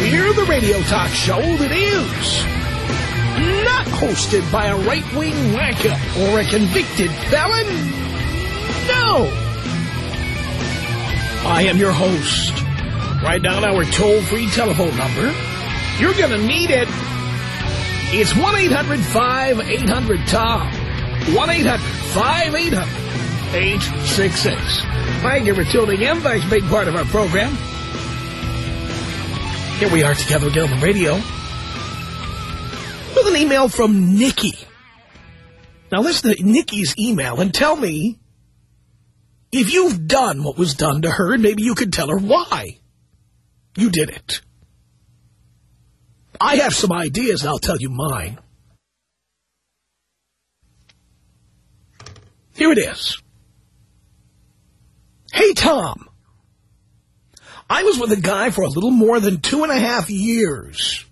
We're the radio talk show that is not hosted by a right-wing wacko or a convicted felon. No. I am your host. Write down our toll-free telephone number. You're going to need it. It's 1-800-5800-TOM. 1-800-5800-866. Thank you for tuning in. Thanks, big part of our program. Here we are together again on the radio with an email from Nikki. Now listen to Nikki's email and tell me if you've done what was done to her and maybe you could tell her why you did it. I have some ideas and I'll tell you mine. Here it is. Hey, Tom. I was with a guy for a little more than two and a half years.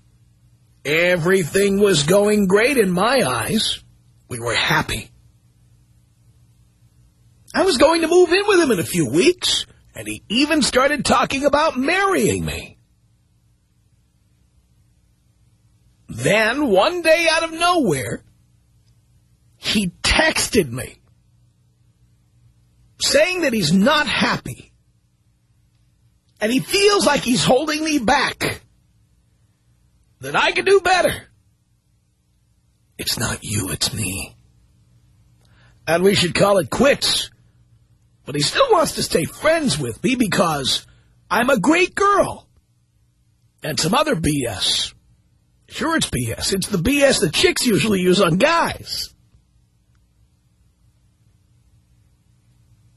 Everything was going great in my eyes. We were happy. I was going to move in with him in a few weeks, and he even started talking about marrying me. Then, one day out of nowhere, he texted me saying that he's not happy. And he feels like he's holding me back. That I can do better. It's not you, it's me. And we should call it quits. But he still wants to stay friends with me because I'm a great girl. And some other BS. Sure, it's BS. It's the BS that chicks usually use on guys.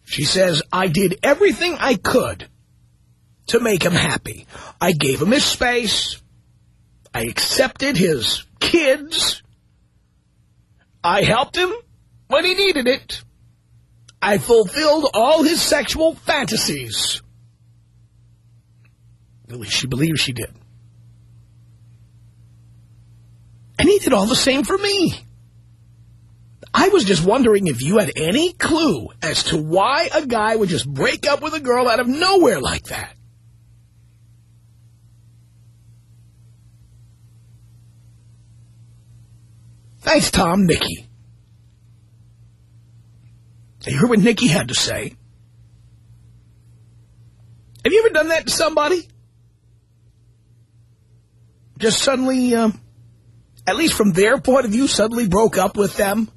She says, I did everything I could to make him happy. I gave him his space. I accepted his kids. I helped him when he needed it. I fulfilled all his sexual fantasies. At least she believes she did. And he did all the same for me. I was just wondering if you had any clue as to why a guy would just break up with a girl out of nowhere like that. Thanks, Tom. Nikki. You heard what Nikki had to say. Have you ever done that to somebody? Just suddenly, um, at least from their point of view, suddenly broke up with them?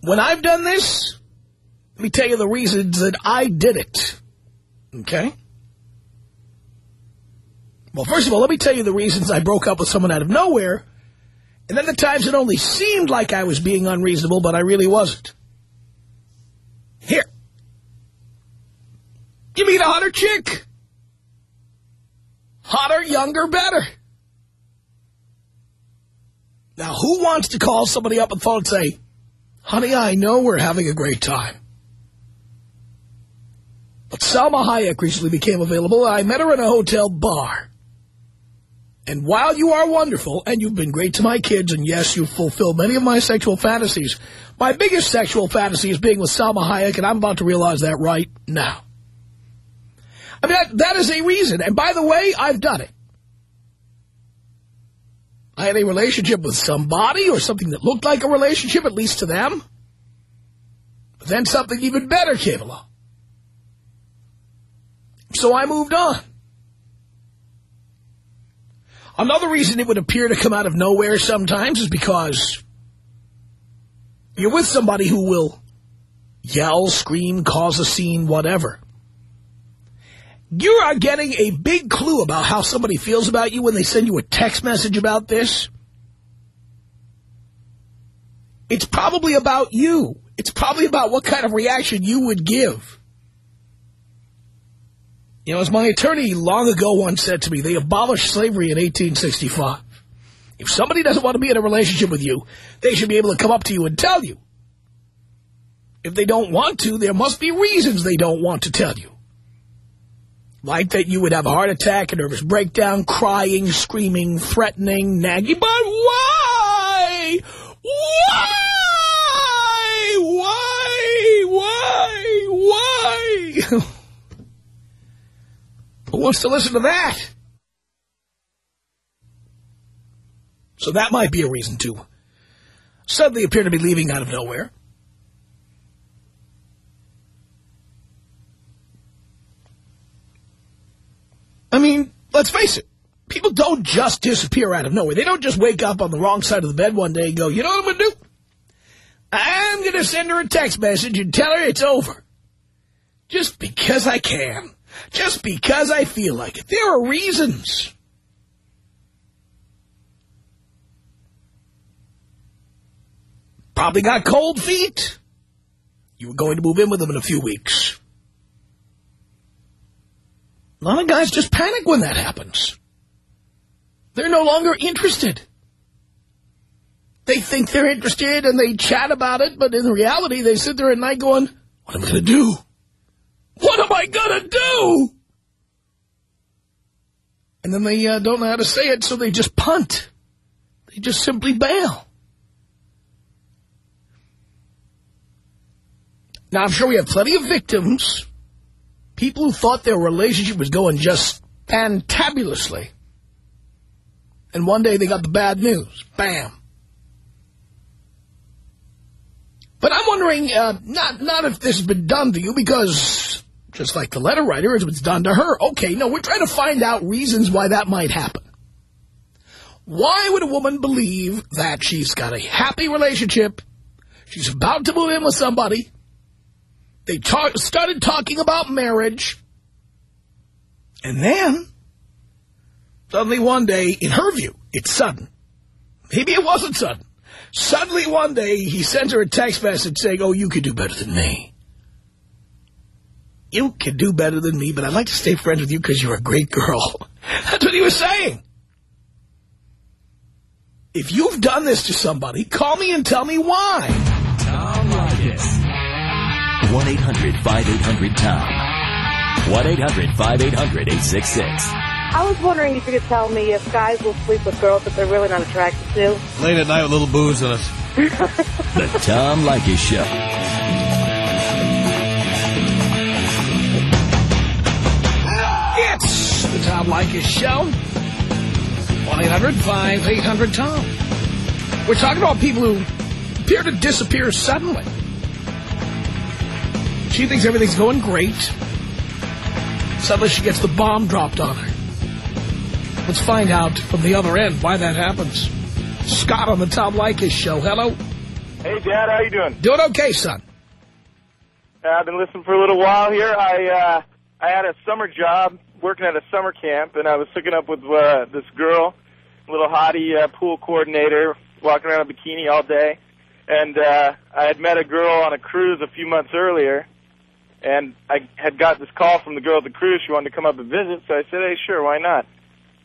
When I've done this, let me tell you the reasons that I did it. Okay? Well, first of all, let me tell you the reasons I broke up with someone out of nowhere, and then the times it only seemed like I was being unreasonable, but I really wasn't. Here. You meet a hotter chick. Hotter, younger, better. Now, who wants to call somebody up on the phone and say, honey, I know we're having a great time. But Salma Hayek recently became available. I met her in a hotel bar. And while you are wonderful, and you've been great to my kids, and yes, you've fulfilled many of my sexual fantasies, my biggest sexual fantasy is being with Salma Hayek, and I'm about to realize that right now. I mean, that, is a reason. And by the way, I've done it. I had a relationship with somebody or something that looked like a relationship, at least to them. But then something even better came along. So I moved on. Another reason it would appear to come out of nowhere sometimes is because you're with somebody who will yell, scream, cause a scene, whatever. You are getting a big clue about how somebody feels about you when they send you a text message about this. It's probably about you. It's probably about what kind of reaction you would give. You know, as my attorney long ago once said to me, they abolished slavery in 1865. If somebody doesn't want to be in a relationship with you, they should be able to come up to you and tell you. If they don't want to, there must be reasons they don't want to tell you. Like that you would have a heart attack, a nervous breakdown, crying, screaming, threatening, nagging. But why? Why? Why? Why? Why? Who wants to listen to that? So that might be a reason to suddenly appear to be leaving out of nowhere. I mean, let's face it. People don't just disappear out of nowhere. They don't just wake up on the wrong side of the bed one day and go, you know what I'm going to do? I'm going to send her a text message and tell her it's over. Just because I can. Just because I feel like it. There are reasons. Probably got cold feet. You were going to move in with them in a few weeks. A lot of guys just panic when that happens. They're no longer interested. They think they're interested and they chat about it, but in reality, they sit there at night going, what am I going to do? What am I going to do? And then they uh, don't know how to say it, so they just punt. They just simply bail. Now, I'm sure we have plenty of victims People who thought their relationship was going just fantabulously. And one day they got the bad news. Bam. But I'm wondering, uh, not not if this has been done to you, because just like the letter writer, it's done to her. Okay, no, we're trying to find out reasons why that might happen. Why would a woman believe that she's got a happy relationship, she's about to move in with somebody, they talk, started talking about marriage. And then, suddenly one day, in her view, it's sudden. Maybe it wasn't sudden. Suddenly one day, he sends her a text message saying, oh, you could do better than me. You can do better than me, but I'd like to stay friends with you because you're a great girl. That's what he was saying. If you've done this to somebody, call me and tell me why. Tom Leykis. 1-800-5800-TOM. 1-800-5800-866. I was wondering if you could tell me if guys will sleep with girls that they're really not attracted to. Late at night with little booze in us. the Tom Leykis Show. Tom Leykis Show. 1-800-5800-TOM. We're talking about people who appear to disappear suddenly. She thinks everything's going great. Suddenly she gets the bomb dropped on her. Let's find out from the other end why that happens. Scott on the Tom Leykis show. Hello. Hey, Dad. How you doing? Doing okay, son. Uh, I've been listening for a little while here. I uh, I had a summer job working at a summer camp, and I was hooking up with uh, this girl, little hottie uh, pool coordinator, walking around in a bikini all day. And uh, I had met a girl on a cruise a few months earlier, and I had got this call from the girl at the cruise. She wanted to come up and visit, so I said, "Hey, sure, why not?"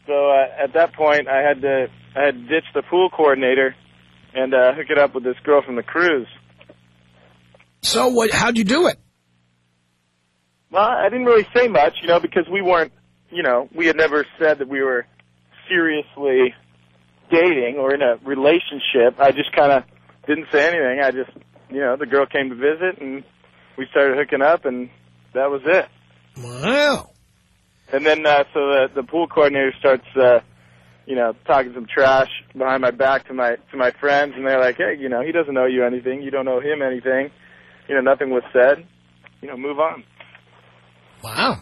So uh, at that point, I had to I had ditched the pool coordinator and uh, hook it up with this girl from the cruise. So what? How'd you do it? Well, I didn't really say much, you know, because we weren't, you know, we had never said that we were seriously dating or in a relationship. I just kind of didn't say anything. I just, you know, the girl came to visit and we started hooking up, and that was it. Wow. And then, uh, so the, the pool coordinator starts, uh, you know, talking some trash behind my back to my to my friends, and they're like, "Hey, you know, he doesn't know you anything. You don't know him anything. You know, nothing was said. You know, move on." Wow.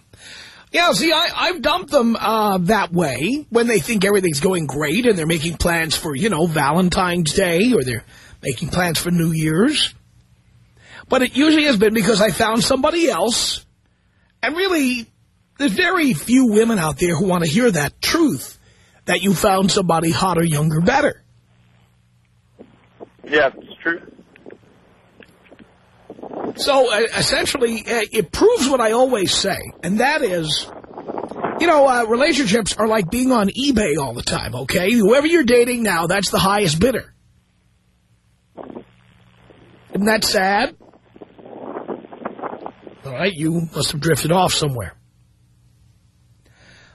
Yeah, see, I, I've dumped them uh, that way when they think everything's going great and they're making plans for, you know, Valentine's Day or they're making plans for New Year's. But it usually has been because I found somebody else. And really, there's very few women out there who want to hear that truth, that you found somebody hotter, younger, better. Yeah, it's true. So, uh, essentially, uh, it proves what I always say, and that is, You know, uh, relationships are like being on eBay all the time, okay? Whoever you're dating now, that's the highest bidder. Isn't that sad? All right, you must have drifted off somewhere.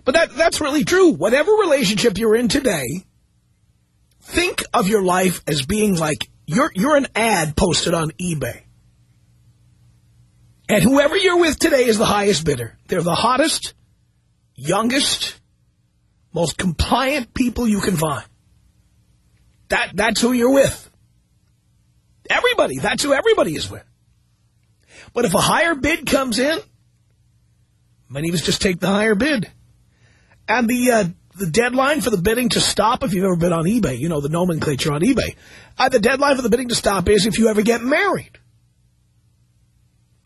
But that that's really true. Whatever relationship you're in today, think of your life as being like you're you're an ad posted on eBay. And whoever you're with today is the highest bidder. They're the hottest, youngest, most compliant people you can find. That That's who you're with. Everybody. That's who everybody is with. But if a higher bid comes in, many of us just take the higher bid. And the uh, the deadline for the bidding to stop, if you've ever been on eBay, you know the nomenclature on eBay, uh, the deadline for the bidding to stop is if you ever get married.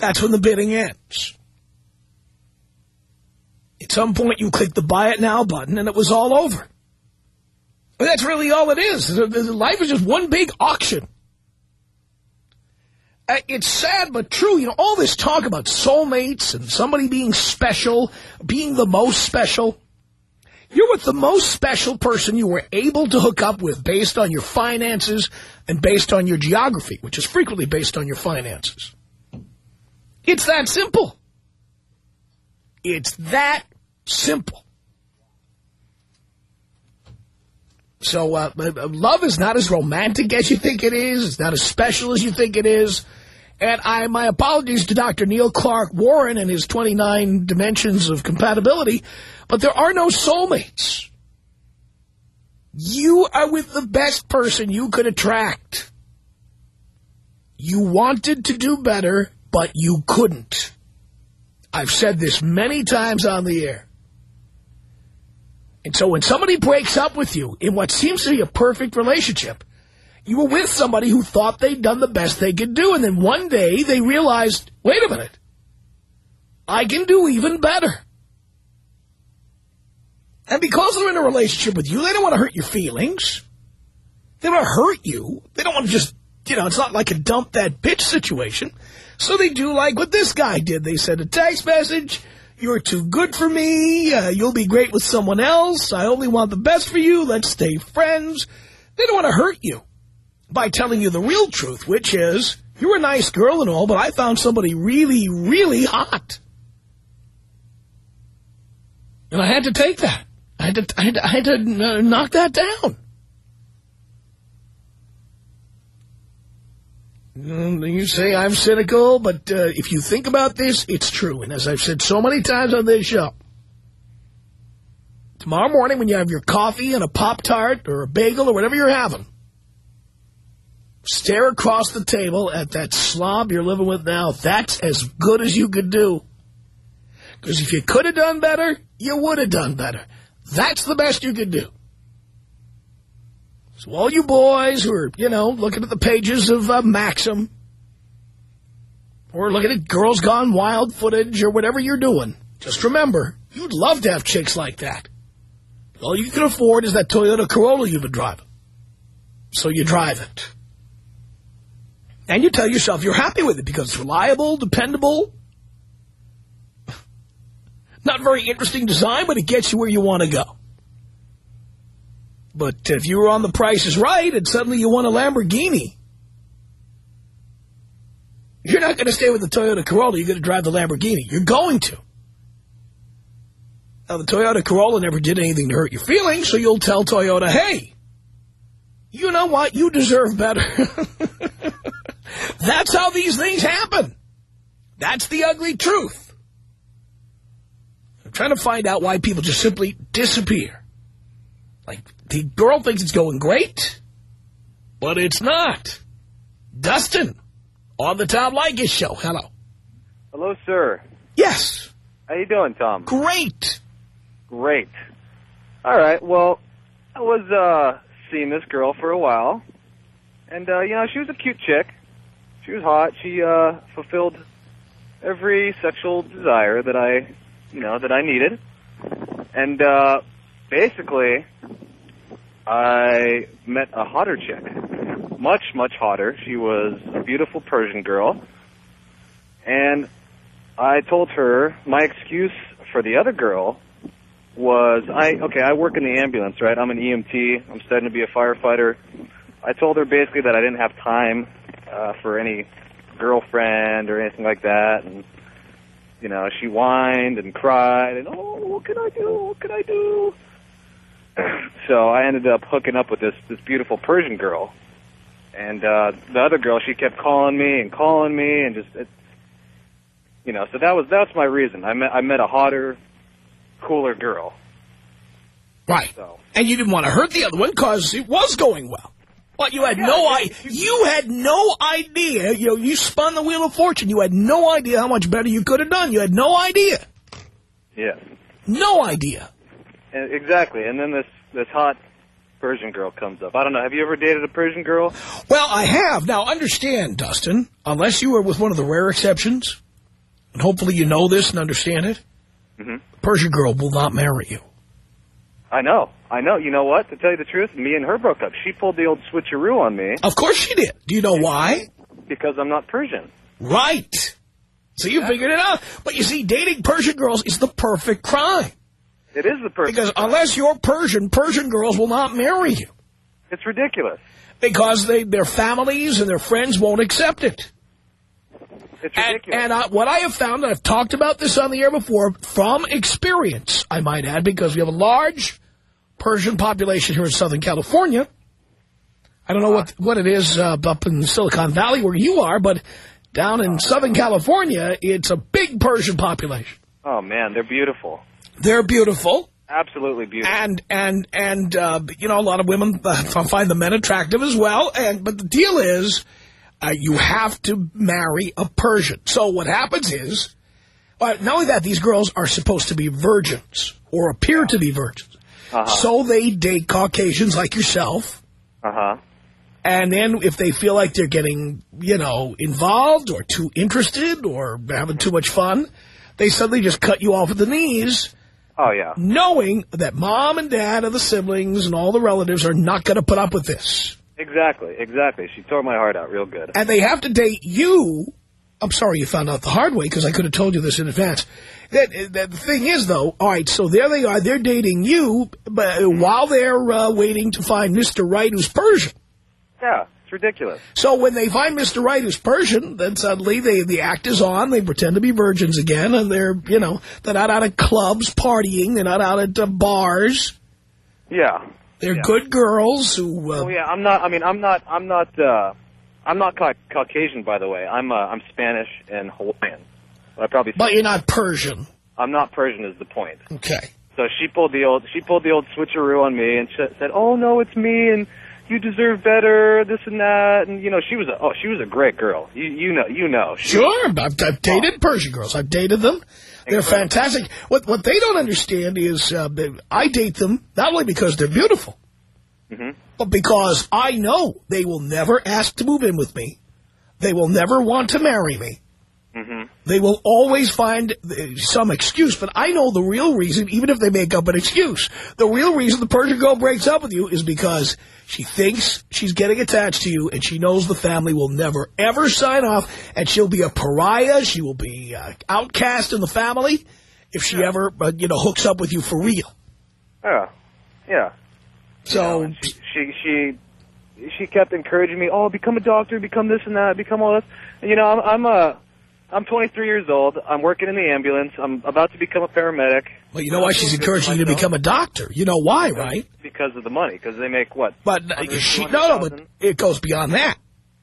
That's when the bidding ends. At some point, you click the buy it now button, and it was all over. But that's really all it is. Life is just one big auction. Uh, it's sad but true. You know, all this talk about soulmates and somebody being special, being the most special. You're with the most special person you were able to hook up with based on your finances and based on your geography, which is frequently based on your finances. It's that simple. It's that simple. So uh, love is not as romantic as you think it is. It's not as special as you think it is. And I, my apologies to Dr. Neil Clark Warren and his 29 dimensions of compatibility, but there are no soulmates. You are with the best person you could attract. You wanted to do better, but you couldn't. I've said this many times on the air. And so when somebody breaks up with you in what seems to be a perfect relationship, you were with somebody who thought they'd done the best they could do. And then one day they realized, wait a minute, I can do even better. And because they're in a relationship with you, they don't want to hurt your feelings. They don't want to hurt you. They don't want to just, you know, it's not like a dump that bitch situation. So they do like what this guy did. They sent a text message. You're too good for me. Uh, you'll be great with someone else. I only want the best for you. Let's stay friends. They don't want to hurt you by telling you the real truth, which is, you're a nice girl and all, but I found somebody really, really hot. And I had to take that. I had to, I had to, I had to knock that down. You say I'm cynical, but uh, if you think about this, it's true. And as I've said so many times on this show, tomorrow morning when you have your coffee and a Pop-Tart or a bagel or whatever you're having, stare across the table at that slob you're living with now. That's as good as you could do. Because if you could have done better, you would have done better. That's the best you could do. So all you boys who are, you know, looking at the pages of uh, Maxim or looking at Girls Gone Wild footage or whatever you're doing, just remember, you'd love to have chicks like that. All you can afford is that Toyota Corolla you've been driving. So you drive it. And you tell yourself you're happy with it because it's reliable, dependable. Not very interesting design, but it gets you where you want to go. But if you were on the Price is Right and suddenly you won a Lamborghini, you're not going to stay with the Toyota Corolla. You're going to drive the Lamborghini. You're going to. Now, the Toyota Corolla never did anything to hurt your feelings, so you'll tell Toyota, hey, you know what? You deserve better. That's how these things happen. That's the ugly truth. I'm trying to find out why people just simply disappear. Like, the girl thinks it's going great, but it's not. Dustin, on the Tom Leykis show. Hello. Hello, sir. Yes. How you doing, Tom? Great. Great. All right, well, I was uh, seeing this girl for a while, and, uh, you know, she was a cute chick. She was hot. She uh, fulfilled every sexual desire that I, you know, that I needed. And uh, basically, I met a hotter chick, much, much hotter. She was a beautiful Persian girl. And I told her my excuse for the other girl was I okay, I work in the ambulance, right? I'm an EMT. I'm studying to be a firefighter. I told her basically that I didn't have time uh, for any girlfriend or anything like that, and you know, she whined and cried and oh, what can I do? What can I do? so I ended up hooking up with this this beautiful Persian girl, and uh, the other girl she kept calling me and calling me and just. It, you know, so that was that's my reason. I met I met a hotter, cooler girl. Right. So And you didn't want to hurt the other one because it was going well. But you had no I you had no idea. You know, you spun the wheel of fortune. You had no idea how much better you could have done. You had no idea. yeah, No idea. Exactly. And then this this hot Persian girl comes up. I don't know. Have you ever dated a Persian girl? Well, I have. Now, understand, Dustin, unless you are with one of the rare exceptions, and hopefully you know this and understand it, Mhm. Persian girl will not marry you. I know. I know. You know what? To tell you the truth, me and her broke up. She pulled the old switcheroo on me Of course she did. Do you know why? because I'm not Persian. Right. So you figured it out. But you see, dating Persian girls is the perfect crime. It is the Persian. Because unless you're Persian, Persian girls will not marry you. It's ridiculous. Because they, their families and their friends won't accept it. It's ridiculous. and uh, what I have found, and I've talked about this on the air before, from experience, I might add, because we have a large Persian population here in Southern California. I don't know what what it is uh, up in Silicon Valley where you are, but down in Southern California, it's a big Persian population. oh man, they're beautiful. They're beautiful. Absolutely beautiful. And and and uh, you know a lot of women uh, find the men attractive as well. And but the deal is, uh, you have to marry a Persian. So what happens is, uh, not only that, these girls are supposed to be virgins or appear to be virgins. So they date Caucasians like yourself. Uh huh. And then if they feel like they're getting, you know, involved or too interested or having too much fun, they suddenly just cut you off at the knees Oh yeah. knowing that mom and dad and the siblings and all the relatives are not going to put up with this. Exactly. Exactly. She tore my heart out real good. And they have to date you. I'm sorry you found out the hard way because I could have told you this in advance. That, that the thing is, though, all right, so there they are. They're dating you but while they're uh, waiting to find Mr. Right who's Persian. Yeah. It's ridiculous. So when they find Mr. Right who's Persian, then suddenly they, the act is on. They pretend to be virgins again, and they're, you know, they're not out at clubs partying. They're not out at uh, bars. Yeah. They're Yeah. good girls who... Uh, Oh yeah. I'm not. I mean, I'm not. I'm not. uh I'm not ca- Caucasian, by the way. I'm. Uh, I'm Spanish and Hawaiian. I probably. But you're not Persian. I'm not Persian. Is the point. Okay. So she pulled the old. She pulled the old switcheroo on me and said, "Oh no, it's me and." You deserve better, this and that, and you know she was a oh she was a great girl. You you know you know she, Sure. I've, I've dated Persian girls. I've dated them. They're fantastic. What what they don't understand is uh, I date them not only because they're beautiful, Mhm. but because I know they will never ask to move in with me. They will never want to marry me. Mhm. They will always find uh, some excuse, but I know the real reason, even if they make up an excuse. The real reason the Persian girl breaks up with you is because she thinks she's getting attached to you, and she knows the family will never, ever sign off, and she'll be a pariah. She will be uh, outcast in the family if she ever, uh, you know, hooks up with you for real. yeah yeah So, she, she she she kept encouraging me. Oh, become a doctor, become this and that, become all this. And, you know, I'm I'm a I'm 23 years old. I'm working in the ambulance. I'm about to become a paramedic well, you know why she's encouraging you to become a doctor. You know why, right? because of the money. Because they make what? But uh, she, no, no, but it goes beyond that.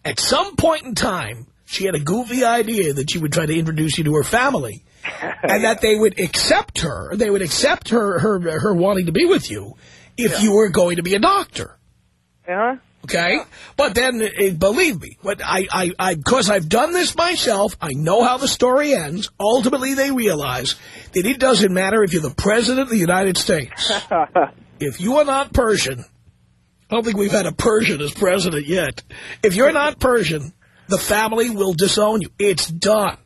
At some point in time, she had a goofy idea that she would try to introduce you to her family, and that they would accept her. They would accept her her her wanting to be with you if you were going to be a doctor. Yeah. Okay, but then, uh, believe me, what I, I, I, because I've done this myself, I know how the story ends. Ultimately, they realize that it doesn't matter if you're the president of the United States. if you are not Persian, I don't think we've had a Persian as president yet. If you're not Persian, the family will disown you. It's done.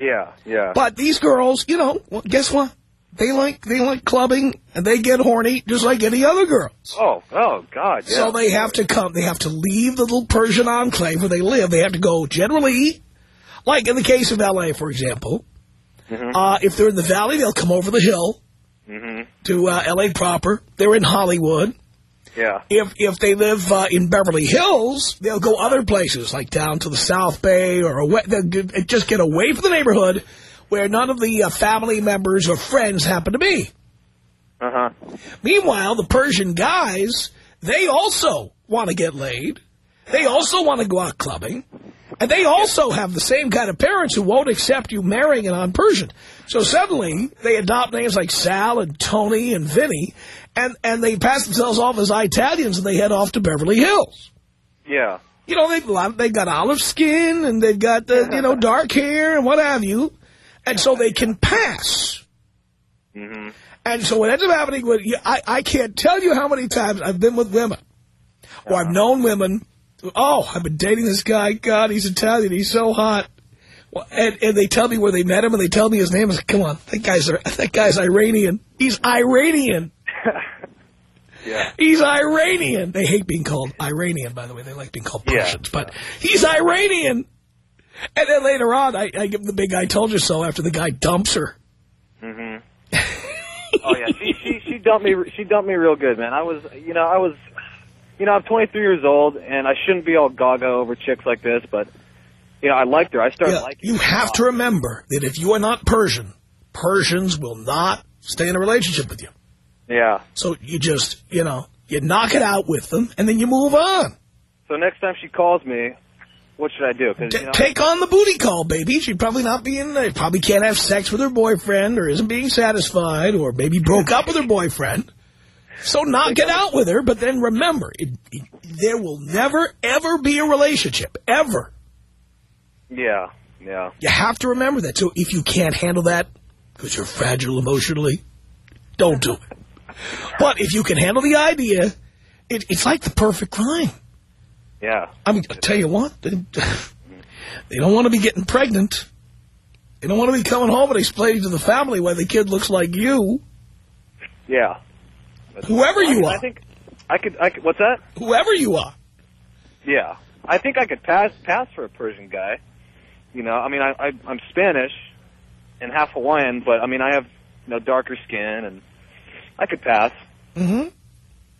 Yeah. Yeah. But these girls, you know, well, guess what? They like they like clubbing and they get horny just like any other girls. oh. Oh God. Yeah. So they have to come. They have to leave the little Persian enclave where they live. They have to go generally, like in the case of L.A., for example. Mhm. Uh, if they're in the valley, they'll come over the hill hmm to uh, L.A. proper. They're in Hollywood. Yeah. If if they live uh, in Beverly Hills, they'll go other places, like down to the South Bay, or away, they'll just get away from the neighborhood where none of the uh, family members or friends happen to be. Uh huh. Meanwhile, the Persian guys, they also want to get laid. They also want to go out clubbing. And they also have the same kind of parents who won't accept you marrying a non-Persian. So suddenly, they adopt names like Sal and Tony and Vinny, and, and they pass themselves off as Italians, and they head off to Beverly Hills. Yeah. You know, they've, they've got olive skin, and they've got, the, you know, dark hair, and what have you. And so they can pass. hmm And so what ends up happening, with, I, I can't tell you how many times I've been with women, or I've known women, oh, I've been dating this guy, God, he's Italian, he's so hot. And, and they tell me where they met him, and they tell me his name. I say, come on, that guy's, that guy's Iranian. He's Iranian. Yeah. He's Iranian. They hate being called Iranian, by the way. They like being called Yeah. Persians. But he's Iranian. And then later on, I, I give him the big I told you so after the guy dumps her. hmm oh yeah, she she she dumped me. She dumped me real good, man. I was, you know, I was, you know, I'm 23 years old, and I shouldn't be all gaga over chicks like this, but you know, I liked her. I started Yeah, liking. you have to remember that if you are not Persian, Persians will not stay in a relationship with you. Yeah. So you just, you know, you knock it out with them, and then you move on. So next time she calls me, what should I do? you know, take on the booty call, baby. She'd probably not be in, uh, probably can't have sex with her boyfriend, or isn't being satisfied, or maybe broke up with her boyfriend. So knock it out with her, but then remember, it, it, there will never, ever be a relationship, ever. yeah, yeah, You have to remember that. So if you can't handle that, because you're fragile emotionally, don't do it. But if you can handle the idea, it, it's like the perfect crime. Yeah. I mean, I'll tell you what, they, they don't want to be getting pregnant. They don't want to be coming home and explaining to the family why the kid looks like you. Yeah. Whoever you I are, I think I could. I could. What's that? whoever you are. Yeah, I think I could pass pass for a Persian guy. You know, I mean, I, I I'm Spanish and half Hawaiian, but I mean, I have you know darker skin, and I could pass. Mm-hmm.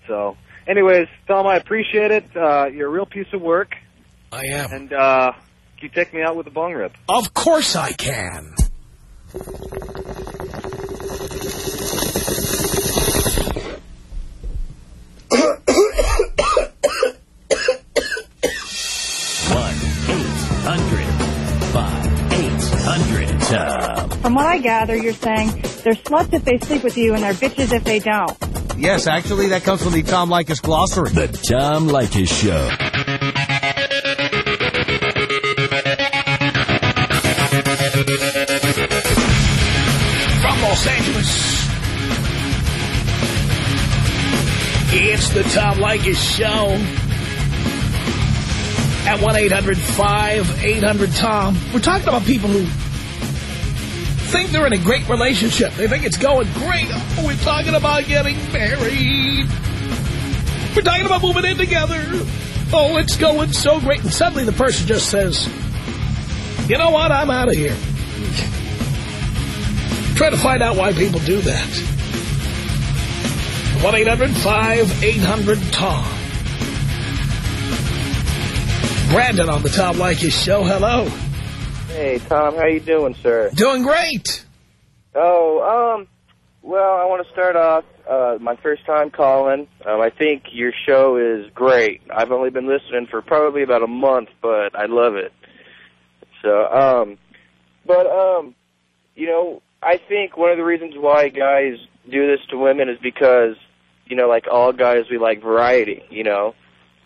So, anyways, Tom, I appreciate it. Uh, you're a real piece of work, I am. and uh, you take me out with a bong rip. Of course I can. one eight hundred five eight hundred From what I gather, you're saying they're sluts if they sleep with you and they're bitches if they don't. Yes, actually, that comes from the Tom Leykis glossary. The Tom Leykis Show. From Los Angeles, it's the Tom Leykis Show. At 1-800-5800-TOM. We're talking about people who think they're in a great relationship. They think it's going great. Oh, we're talking about getting married. We're talking about moving in together. Oh, it's going so great. And suddenly the person just says, you know what, I'm out of here. Try to find out why people do that. 1-800-5800-TOM. Brandon on the Tom Leykis show. Hello. Hey, Tom, how you doing, sir? Doing great. Oh, um, well, I want to start off, uh, my first time calling. Um, I think your show is great. I've only been listening for probably about a month, but I love it. So, um, but, um, you know, I think one of the reasons why guys do this to women is because, you know, like all guys, we like variety, you know?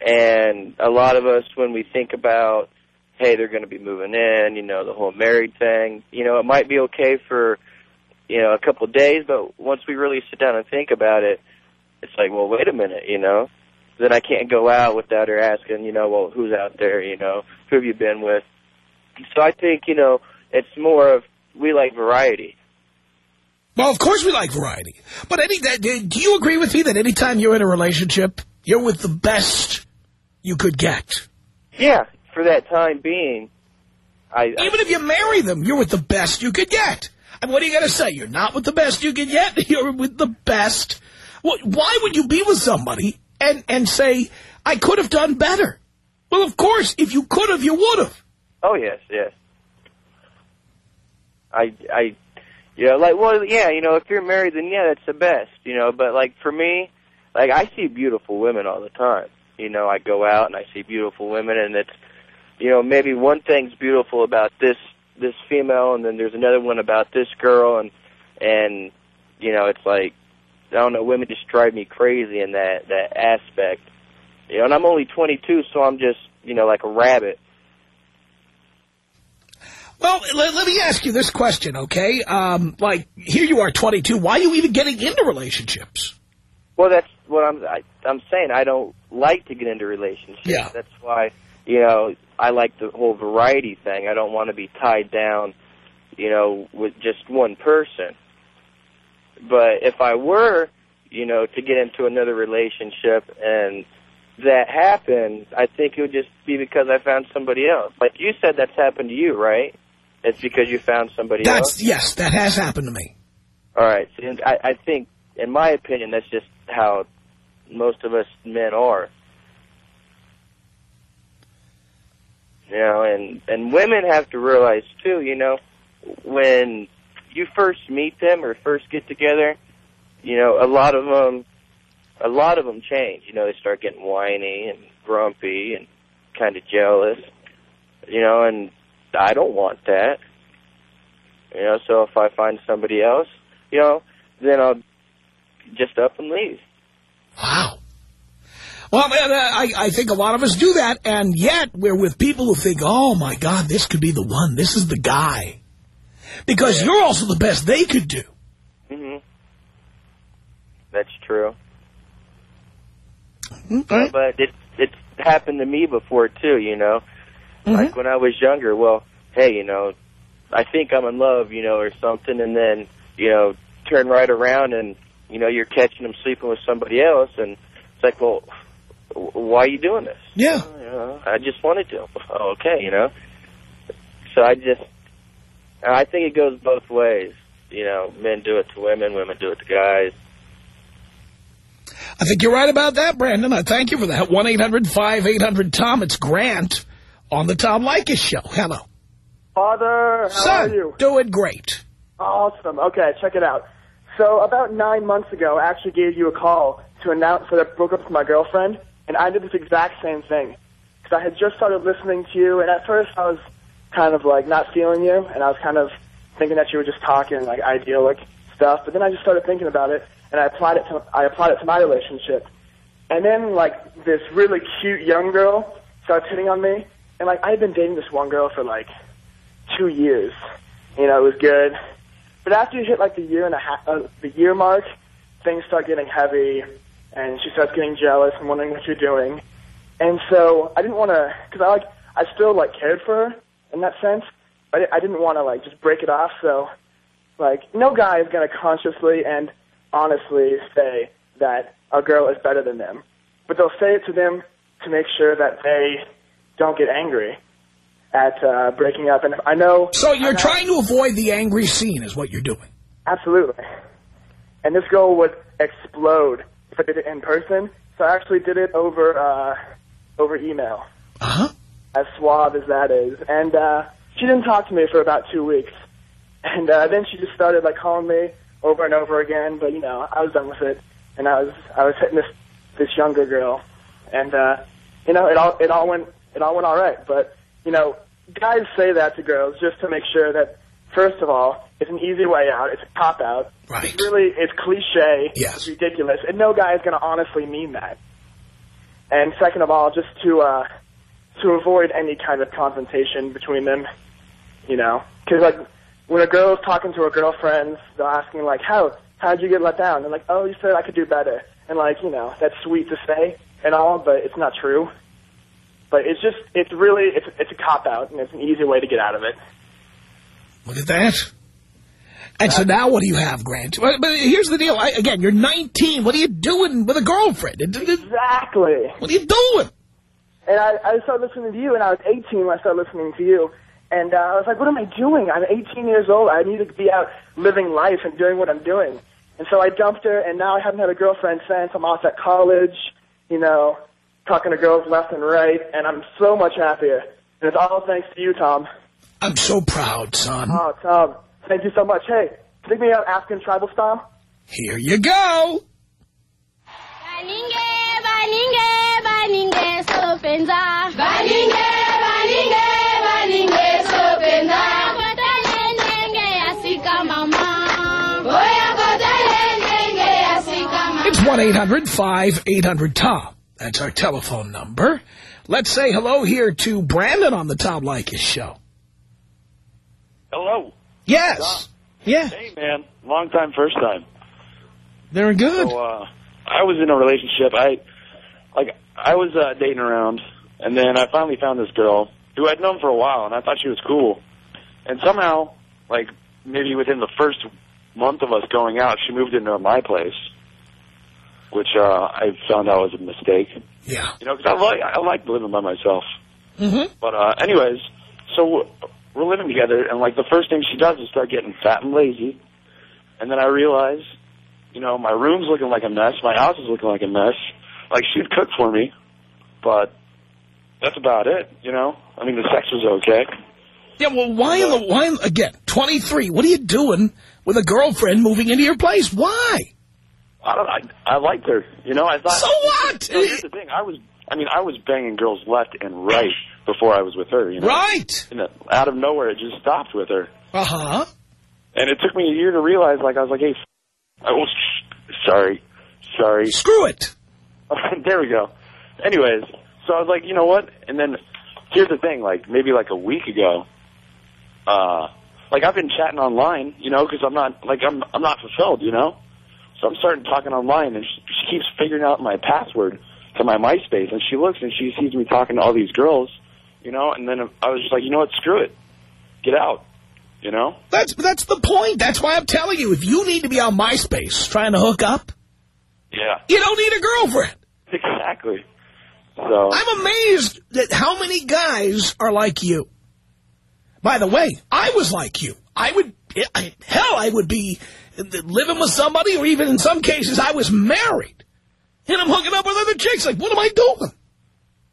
And a lot of us, when we think about, hey, they're going to be moving in, you know, the whole married thing, you know, it might be okay for, you know, a couple of days, but once we really sit down and think about it, it's like, well, wait a minute, you know, then I can't go out without her asking, you know, well, who's out there, you know, who have you been with? So I think, you know, it's more of we like variety. Well, of course we like variety. But any, uh, do you agree with me that anytime you're in a relationship, you're with the best you could get? Yeah, for that time being, I, I Even if you marry them, you're with the best you could get. And what are you going to say? You're not with the best you could get. You're with the best. Why would you be with somebody and, and say, I could have done better? Well, of course, if you could have, you would have. Oh yes, yes. I I yeah, like well yeah, you know, if you're married then yeah, that's the best, you know, but like for me, like I see beautiful women all the time. You know, I go out and I see beautiful women and it's you know, maybe one thing's beautiful about this this female and then there's another one about this girl and and you know, it's like I don't know, women just drive me crazy in that that aspect. You know, and I'm only 22, so I'm just, you know, like a rabbit. Well, let, let me ask you this question, okay? Um, like, here you are, 22. Why are you even getting into relationships? Well, that's what I'm I, I'm saying. I don't like to get into relationships. Yeah. That's why, you know, I like the whole variety thing. I don't want to be tied down, you know, with just one person. But if I were, you know, to get into another relationship and that happened, I think it would just be because I found somebody else. Like you said, that's happened to you, right? It's because you found somebody That's else. Yes, that has happened to me. All right. So I, I think, in my opinion, that's just how most of us men are. You know, and and women have to realize too. You know, when you first meet them or first get together, you know, a lot of them, a lot of them change. You know, they start getting whiny and grumpy and kind of jealous. You know, and I don't want that. You know, so if I find somebody else, you know, then I'll just up and leave. Wow. Well, uh, I, I think a lot of us do that, and yet we're with people who think, oh, my God, this could be the one. This is the guy. Because you're also the best they could do. hmm That's true. Okay. But it it's happened to me before too, you know. Like when I was younger, well, hey, you know, I think I'm in love, you know, or something, and then, you know, turn right around and, you know, you're catching them sleeping with somebody else, and it's like, well, why are you doing this? Yeah. You know, I just wanted to. Oh, okay, you know. So I just, I think it goes both ways. You know, men do it to women, women do it to guys. I think you're right about that, Brandon. I thank you for that. 1-800-5800-TOM. It's Grant on the Tom Leykis Show. Hello. Father, how Son, are you? doing great. Awesome. Okay, check it out. So about nine months ago, I actually gave you a call to announce that I broke up with my girlfriend, and I did this exact same thing. Because I had just started listening to you, and at first I was kind of like not feeling you, and I was kind of thinking that you were just talking like idyllic stuff. But then I just started thinking about it, and I applied it to I applied it to my relationship. And then like this really cute young girl starts hitting on me, and like I had been dating this one girl for like two years. You know, it was good. But after you hit like the year and a half, uh, the year mark, things start getting heavy, and she starts getting jealous and wondering what you're doing. And so I didn't want to, because I like, I still like cared for her in that sense, but I didn't want to like just break it off. So, like, no guy is gonna consciously and honestly say that a girl is better than them, but they'll say it to them to make sure that they don't get angry at uh, breaking up. And I know. So you're I'm not- trying to avoid the angry scene is what you're doing. Absolutely. And this girl would explode if I did it in person. So I actually did it over uh, over email, Uh-huh. as suave as that is. And uh, she didn't talk to me for about two weeks. And uh, then she just started like calling me over and over again. But you know, I was done with it, and I was I was hitting this this younger girl, and uh, you know, it all it all went it all went all right. But you know, guys say that to girls just to make sure that first of all, it's an easy way out. It's a cop out. Right. It's really it's cliche. Yes. It's ridiculous, and no guy is going to honestly mean that. And second of all, just to uh, to avoid any kind of confrontation between them, you know, because like when a girl's talking to her girlfriends, they're asking like, "How how'd you get let down?" They're like, "Oh, you said I could do better," and like you know, that's sweet to say and all, but it's not true. But it's just it's really it's it's a cop out, and it's an easy way to get out of it. Look at that. And so now what do you have, Grant? But, but here's the deal. I, again, you're 19. What are you doing with a girlfriend? Exactly. What are you doing? And I, I started listening to you, and I was 18 when I started listening to you. And uh, I was like, what am I doing? I'm 18 years old. I need to be out living life and doing what I'm doing. And so I dumped her, and now I haven't had a girlfriend since. I'm off at college, you know, talking to girls left and right, and I'm so much happier. And it's all thanks to you, Tom. I'm so proud, son. Oh, Tom, thank you so much. Hey, take me out African tribal style. Here you go. Baninge, baninge, baninge, sopenza. Baninge, baninge, baninge, sopenza. Kotale nenge asika mama. Oya kotale nenge asika mama. It's 1-800-5800-TOM. That's our telephone number. Let's say hello here to Brandon on the Tom Leykis show. Hello. Yes. Yeah. Hey, man. Long time, first time. Very good. So, uh, I was in a relationship. I, like, I was uh, dating around, and then I finally found this girl who I'd known for a while, and I thought she was cool. And somehow, like, maybe within the first month of us going out, she moved into my place, which uh, I found out was a mistake. Yeah. You know, because I like I like living by myself. Mm-hmm. But uh, anyways, so we're living together, and like the first thing she does is start getting fat and lazy, and then I realize, you know, my room's looking like a mess, my house is looking like a mess. Like she'd cook for me, but that's about it. You know, I mean the sex was okay. Yeah, well, why in the, uh, why, again, 23, what are you doing with a girlfriend moving into your place? Why? I don't. I, I liked her. You know, I thought. So what? No, here's the thing. I was. I mean, I was banging girls left and right before I was with her. You know. Right. And out of nowhere, it just stopped with her. Uh-huh. And it took me a year to realize, like, I was like, hey, f- I was, sorry, sorry. Screw it. there we go. Anyways, so I was like, you know what? And then here's the thing, like, maybe like a week ago, uh, like I've been chatting online, you know, because I'm not, like, I'm, I'm not fulfilled, you know? So I'm starting talking online, and she, she keeps figuring out my password to my MySpace, and she looks and she sees me talking to all these girls, you know, and then I was just like, you know what, screw it. Get out, you know? That's, that's the point. That's why I'm telling you, if you need to be on MySpace trying to hook up, Yeah. you don't need a girlfriend. Exactly. So I'm amazed at how many guys are like you. By the way, I was like you. I would, I, hell, I would be living with somebody, or even in some cases, I was married. And I'm hooking up with other chicks. Like, what am I doing?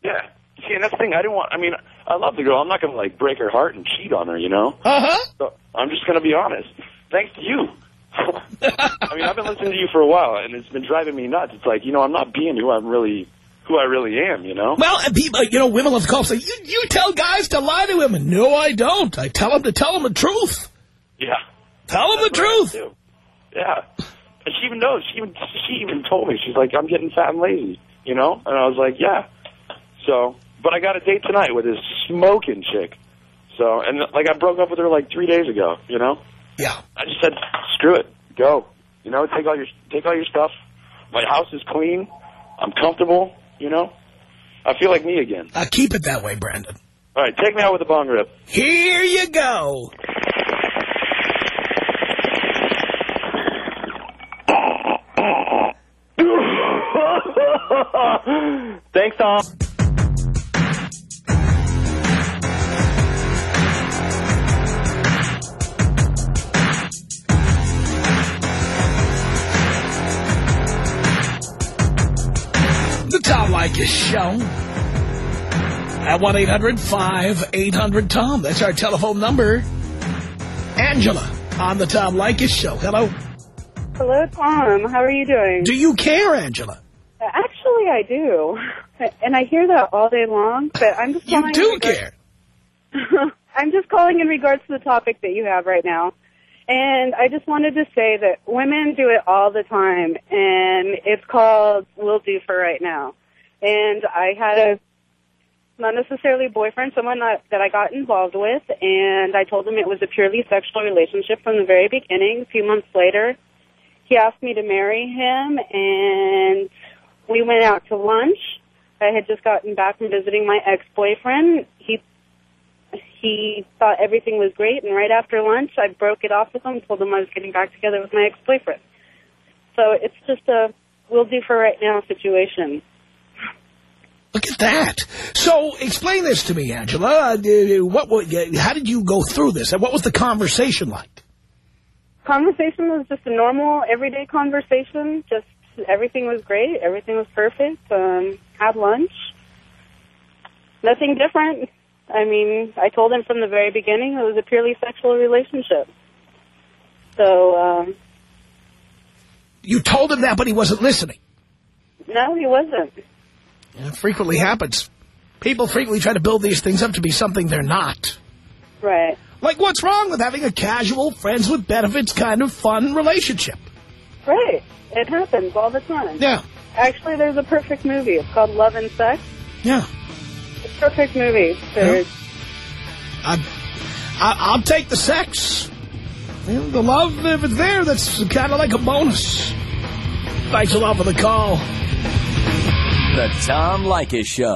Yeah. See, and that's the thing. I didn't want. I mean, I love the girl. I'm not going to like break her heart and cheat on her. You know. Uh huh. So I'm just going to be honest. Thanks to you. I mean, I've been listening to you for a while, and it's been driving me nuts. It's like, you know, I'm not being who I'm really, who I really am. You know. Well, and people, you know, women love to call say, you, you tell guys to lie to women. No, I don't. I tell them to tell them the truth. Yeah. Tell them the That's I truth. Yeah. And she even knows. She even she even told me. She's like, I'm getting fat and lazy. You know. And I was like, yeah. So, but I got a date tonight with this smoking chick. So, and like I broke up with her like three days ago. You know. Yeah. I just said, screw it, go. You know, take all your take all your stuff. My house is clean. I'm comfortable. You know. I feel like me again. Uh, keep it that way, Brandon. All right, take me out with a bong rip. Here you go. Thanks, Tom. The Tom Leykis Show. At 1-800-5800-TOM. That's our telephone number. Angela on the Tom Leykis Show. Hello. Hello, Tom. How are you doing? Do you care, Angela? Uh, actually, I do. And I hear that all day long, but I'm just You do care. I'm just calling in regards to the topic that you have right now. And I just wanted to say that women do it all the time, and it's called we'll do for right now." And I had a not necessarily boyfriend, someone that, that I got involved with, and I told him it was a purely sexual relationship from the very beginning. A few months later, he asked me to marry him, and we went out to lunch. I had just gotten back from visiting my ex-boyfriend. He he thought everything was great, and right after lunch, I broke it off with him, told him I was getting back together with my ex-boyfriend. So it's just a we'll do for right now situation. Look at that. So explain this to me, Angela. Uh, d- what? How did you go through this? What was the conversation like? Conversation was just a normal, everyday conversation. Just everything was great. Everything was perfect. Um, had lunch. Nothing different. I mean, I told him from the very beginning it was a purely sexual relationship. So, um, You told him that, but he wasn't listening. no, he wasn't. It frequently happens. People frequently try to build these things up to be something they're not. Right. Like, what's wrong with having a casual, friends with benefits kind of fun relationship? Right. It happens all the time. Yeah. Actually, there's a perfect movie. It's called Love and Sex. Yeah. It's a perfect movie. There's I, I, I'll take the sex. You know, the love, if it's there, that's kind of like a bonus. Thanks a lot for the call. The Tom Leykis Show.